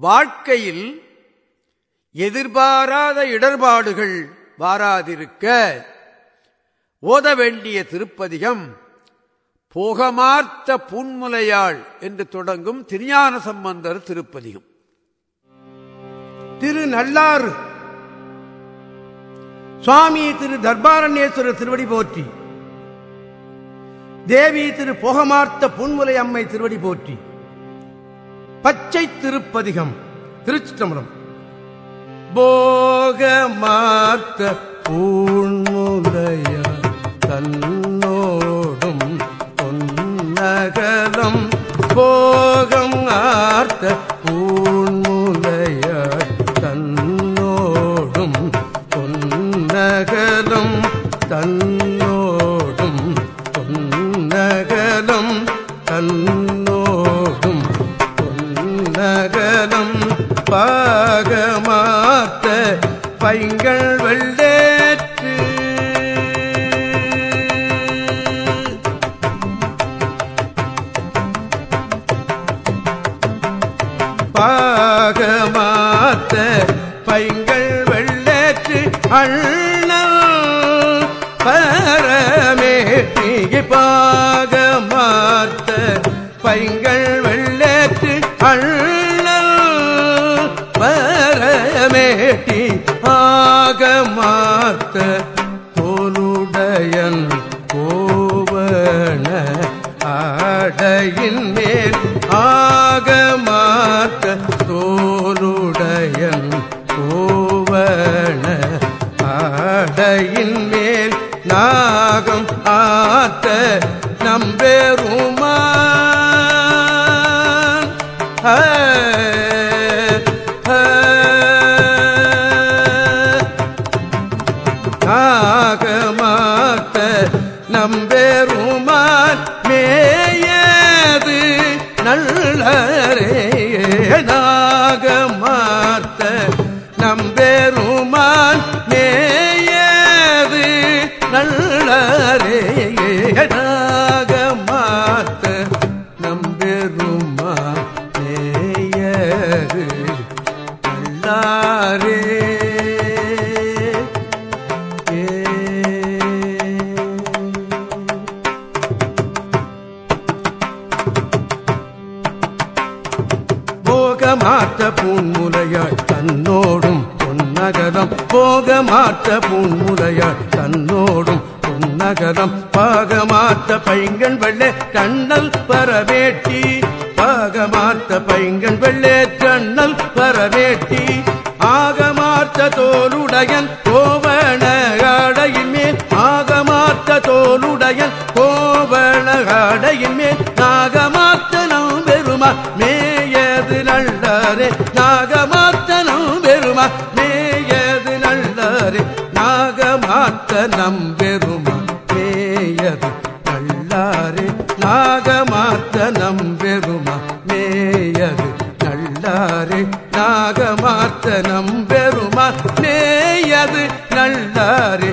வாழ்க்கையில் எதிர்பாராத இடர்பாடுகள் வாராதிருக்க ஓத வேண்டிய திருப்பதிகம் போகமார்த்த புன்முலையாள் என்று தொடங்கும் திருஞான சம்பந்தர் திருப்பதிகம். திரு நல்லாறு சுவாமி திரு தர்பாரண்யேஸ்வரர் திருவடி போற்றி. தேவி திரு போகமார்த்த புன்முலை அம்மை திருவடி போற்றி. பச்சை திருப்பதிகம் திருச்சிற்றம்பலம். மாத்த பூண்முடைய தன்னோடும் பொன்னகலம் போ பார்த்த பைங்கள் வெள்ளேற்று அண்ணல் பாக மாத்த பைங்கள் வெள்ளேற்று அண்ணல் பரமேட்டி ஆகமாத்த தோலுடையன் கோவண ஆடையின் மேல் ஆக மாத்த ஆடையின் மேல் நாகம் ஆத்த நம்பேர் போகமாற்ற தன்னோடும் பொன்னகரம் பாகமாத்த பைங்கன் வெள்ளே கண்ணல் பரவேட்டி பாகமாத்த பைங்கன் வெள்ளே கண்ணல் பரவேட்டி ஆகமாற்ற தோலுடையன் கோவண ஆடையின் மேல். ஆகமாற்ற தோலுடையன் கோவண ஆடையின் மேல். நாகமாற்ற நம் பெருமா மேயது நல்லாரே நாகமாற்ற நம் பெருமா மேயது நல்லாரே நாகமாற்ற நம் பெருமா மேயது நல்லாரே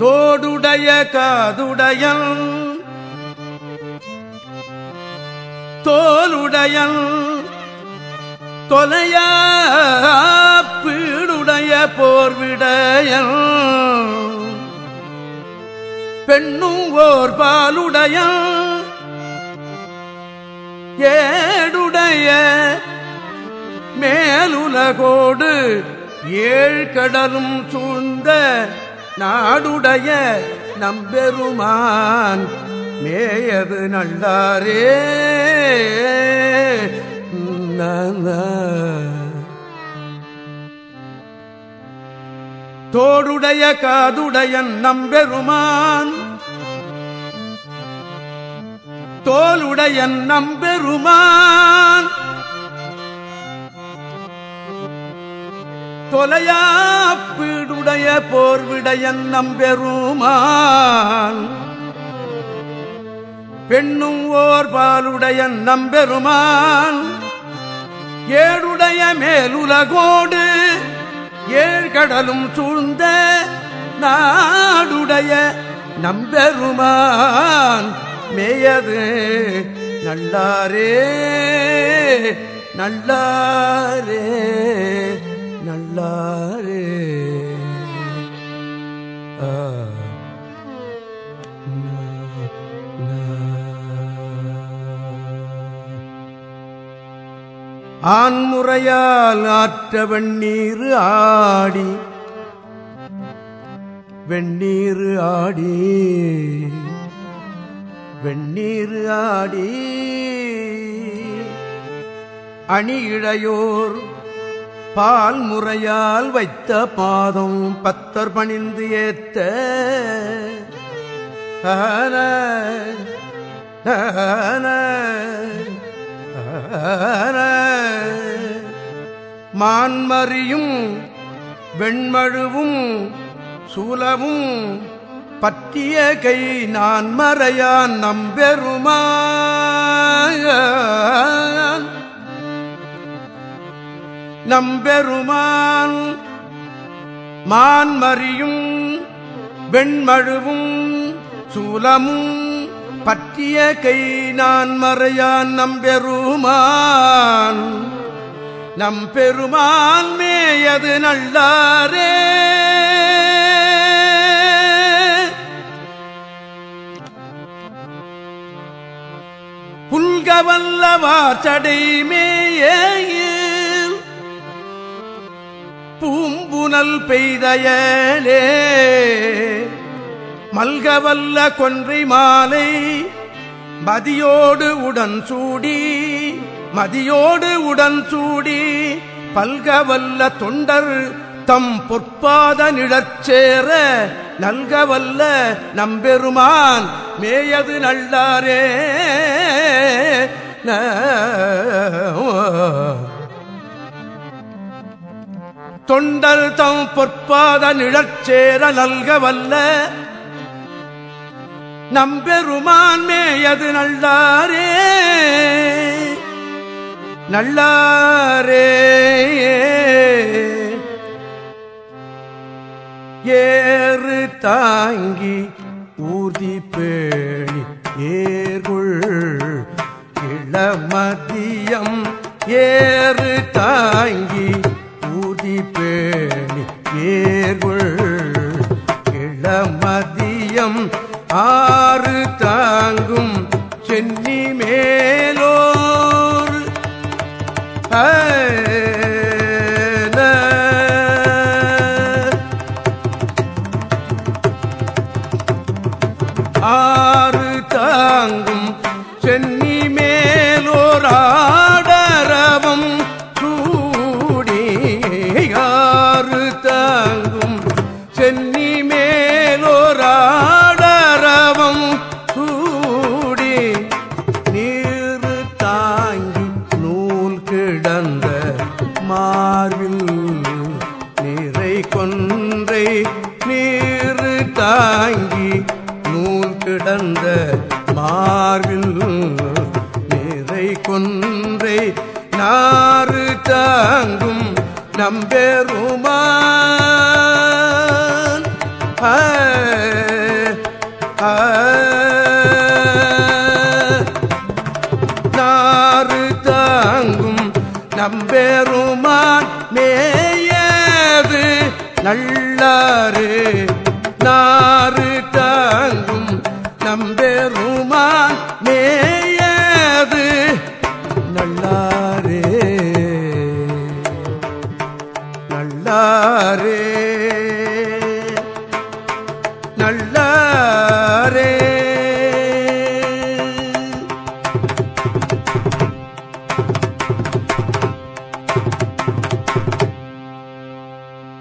தோடுடைய காதுடையன் தோலுடையன் தொலையா பீடுடைய போர்விடையன் பெண்ணும் ஓர் பாலுடையன் ஏடுடைய மேலுலகோடு ஏழ் கடலும் சூழ்ந்த நாடுடைய நம்பெருமான் மேயது நல்லாரே. தோடுடைய காதுடையன் நம்பெருமான் தோலுடையன் நம்பெருமான். தொலையாப்பீடுடைய போர்விடையன் நம்பெருமான். பெண்ணும் ஓர் பாலுடையன் நம்பெருமான். ஏழுடைய மேலுலகோடு ஏழ்கடலும் சூழ்ந்த நாடுடைய நம்பெருமான். மேயது. நல்லாரே நல்லாரே நல்லாரே. ஆ. ஆண்முறையால் ஆற்ற வெண்ணீர் ஆடி வெண்ணீர் ஆடி. வெண்ணீர் ஆடி அணியிழையோர் பால் முறையால் வைத்த பாதம் பத்தர் பணிந்து ஏத்த. மான்மறியும் வெண்மழுவும் சூலவும் பற்றிய கை நான் மறையான் நம்பெருமான் நம்பெருமான் மான்மறியும் வெண்மழுவும் சூலமும் பற்றிய கை நான் மறையான் நம்பெருமான் நம்பெருமான் மேயது நல்லாரே. புல்கவல்லவார் சடை மேய பூம்புனல் பெய்தயலே மல்கவல்ல கொன்றை மாலை மதியோடு உடன் சூடி மதியோடு உடன் சூடி பல்கவல்ல தொண்டர் தம் பொற்பாத நிழற்சேர நல்கவல்ல நம்பெருமான் மேயது நல்லாரே. தொண்டர் தம் பொற்பாத நிழற்சேர நல்க வல்ல நம்பெருமான் மேயது நல்லாரே. நல்லாரே. ஏறு தாங்கி ஊதி பேணி ஏர்குள் இடமதியம் ஏறு தாங்கி ஊதி பேணி ஏர்வுள். இடமதியம் ஆறு தாங்கும் சென்னி மேலோர். ஆறு தாங்கும் சென்னி மேலோர் chorar நம்பெருமா? நல்லாரே நல்லாரே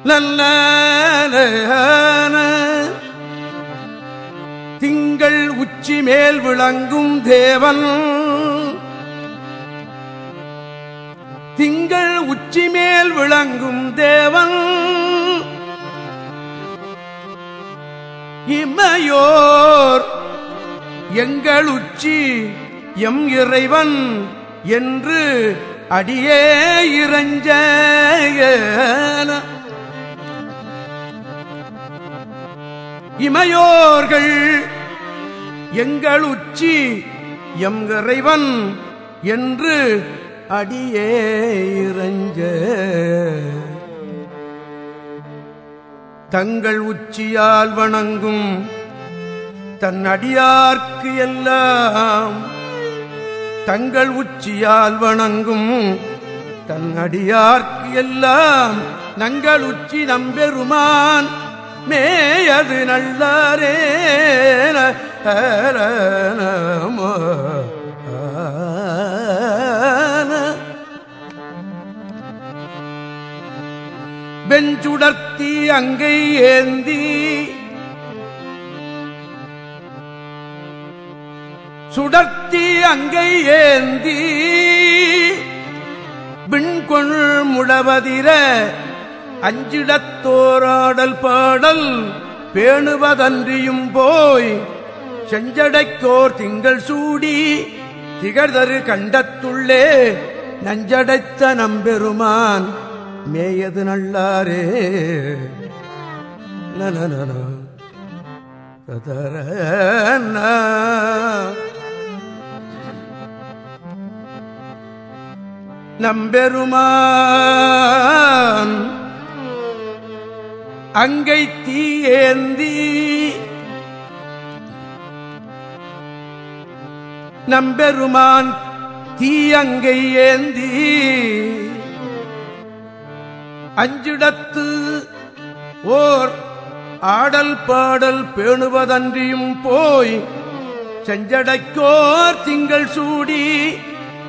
நல்ல திங்கள் உச்சி மேல் விளங்கும் தேவன். விளங்கும் தேவன். இமையோர் எங்கள் உச்சி எம் இறைவன் என்று அடியே இறஞ்ச இமையோர்கள் எங்கள் உச்சி எம் இறைவன் என்று அடியே இறஞ்ச தங்கள் உச்சியால் வணங்கும் தன் அடியார்க்கு எல்லாம் தங்கள் உச்சியால் வணங்கும் தன் அடியார்க்கு எல்லாம் நங்கள் உச்சி நம்பெருமான் மேயது நல்லாரே வெஞ்சுடர்த்தி அங்கை ஏந்தி சுடர்த்தி அங்கை ஏந்தி விண்கொள் முழவதிர அஞ்சிடத்தோராடல் பாடல் பேணுவதன்றியும் போய் செஞ்சடைக்கோர் திங்கள் சூடி திகழ்தரு கண்டத்துள்ளே நஞ்சடைத்த நம்பெருமான் மேயது நல்லாரே. நன நம்பெருமான் அங்கை தீயேந்தி. நம்பெருமான் தீயங்கை ஏந்தி. அஞ்சிடத்து ஓர் ஆடல் பாடல் பேணுவதன்றியும் போய் செஞ்சடைக்கோர் திங்கள் சூடி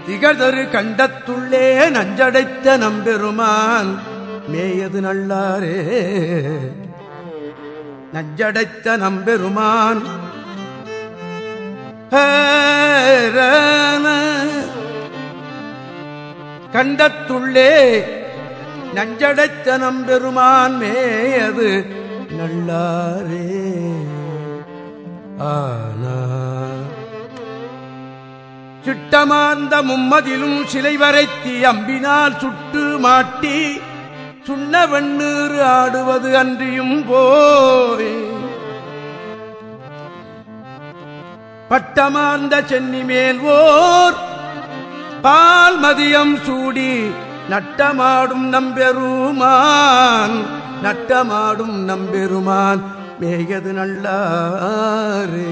திகழ்தரு கண்டத்துள்ளே நஞ்சடைத்த நம்பெருமான் மேயது நல்லாரே. நஞ்சடைத்த நம்பெருமான். கண்டத்துள்ளே நஞ்சடைத்த நம்பெருமான் மேயது நல்லாரே. ஆனா. சிட்டமார்ந்த மும்மதிலும் சிலை வரைத்தி அம்பினால் சுட்டு மாட்டி சுண்ண வெண்ணீறு ஆடுவது அன்றியும் போய் பட்டமார்ந்த சென்னி மேல் ஓர் பால் மதியம் சூடி நட்டமாடும் நம்பெருமான் நட்டமாடும் நம்பெருமான் மேயது நல்லாறு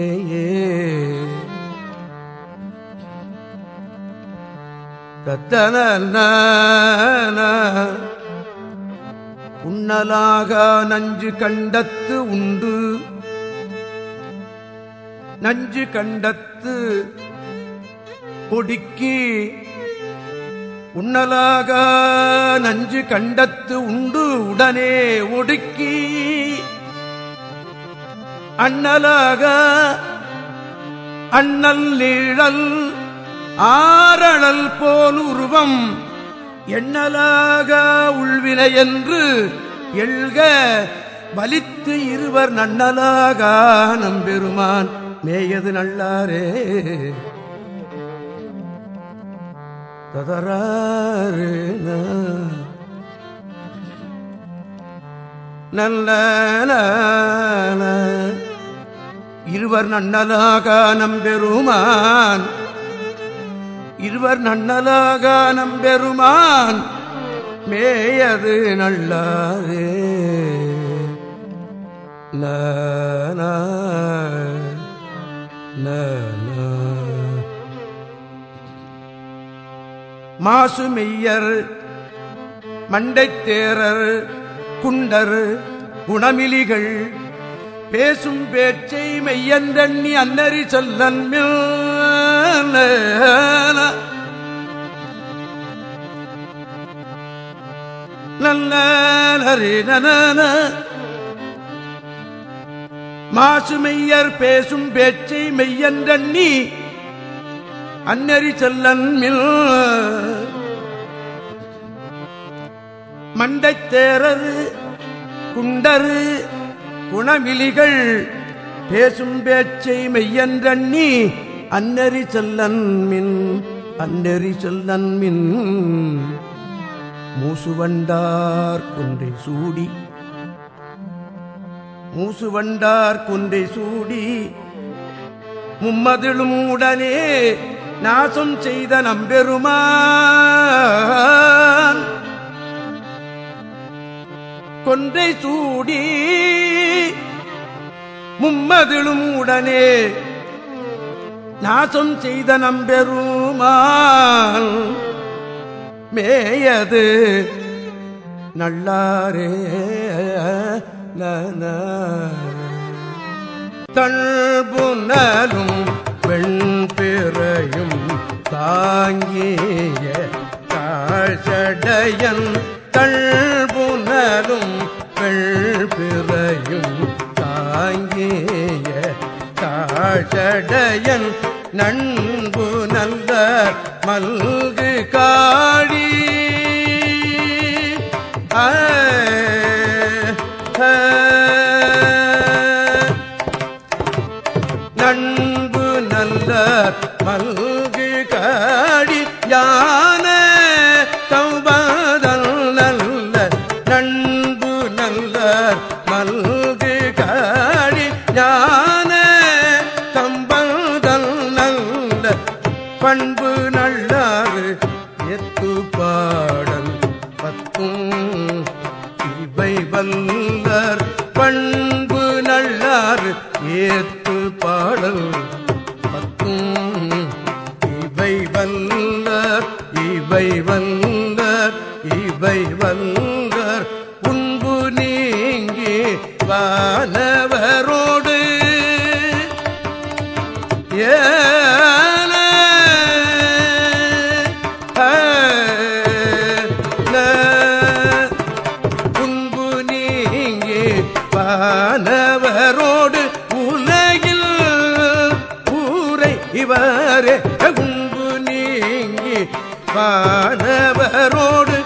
ஏ தத்தன உண்ணலாக நஞ்சு கண்டத்து உண்டு. நஞ்சு கண்டத்து ஒடுக்கி உண்ணலாக நஞ்சு கண்டத்து உண்டு உடனே ஒடுக்கி அண்ணலாக அண்ணல் நீழல் ஆரணல் போல் உருவம் எண்ணலாக உள்வினை என்று எழ்க வலித்து இருவர் நன்னலாக நம்பெருமான். மேயது நல்லாரே. நல்ல இருவர் நன்னலாக நம்பெருமான். இருவர் நன்னலாக நம்பெருமான். மேயது நல்லாதே. ந மாசுமெய்யர் மண்டைத்தேரர் குண்டர் குணமிலிகள் பேசும் பேச்சை மெய்யந்தண்ணி அன்னறி சொல்லன் நல்ல பேசும் பேச்சை மெய்யன்றண்ணி அன்னறி செல்லன் மில். மண்டைத் குண்டரு குணமிலிகள் பேசும் பேச்சை மெய்யன்றண்ணி அன்னறி செல்லன் மின் அன்னறி செல்லன் மின். மூசுவண்டார் குன்றை சூடி மூசுவண்டார் குன்றை சூடி மும்மதிலும் உடனே நாசம் செய்த நம்பெருமான். கொன்றை சூடி மும்மதிலும் உடனே நாசம் செய்த நம்பெருமான். மேயது நல்லாரே நன தள்புனலும் திரையும் தாங்கிய காழ்ச்சடையன் தள்புணரும் பெள்பிறையும் தாங்கிய காழ்ச்சடையன் நண்பு நல்ல மல்கு காடி. ஆ, பண்பு ஏத்து பாடல் பத்தும். இவை வல்லர் இவை வல்லர் இவை வல்லர். உன்பு நீங்கி வானவரோடு இவரே உன்பு நீங்கி வானவரோடு